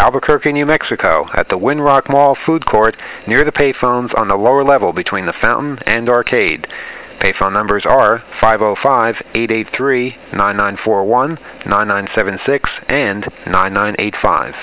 Albuquerque, New Mexico, at the Winrock Mall food court near the payphones on the lower level between the fountain and arcade. Payphone numbers are 505-883-9941, 9976, and 9985.